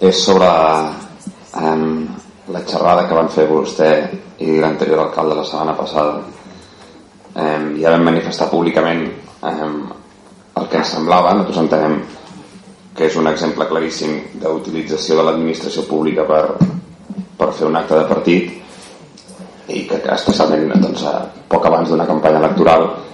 és sobre um, la xerrada que van fer vostè i l'anterior alcalde la setmana passada um, ja vam manifestar públicament um, el que ens semblava nosaltres entenem que és un exemple claríssim d'utilització de l'administració pública per, per fer un acte de partit i que especialment doncs, poc abans d'una campanya electoral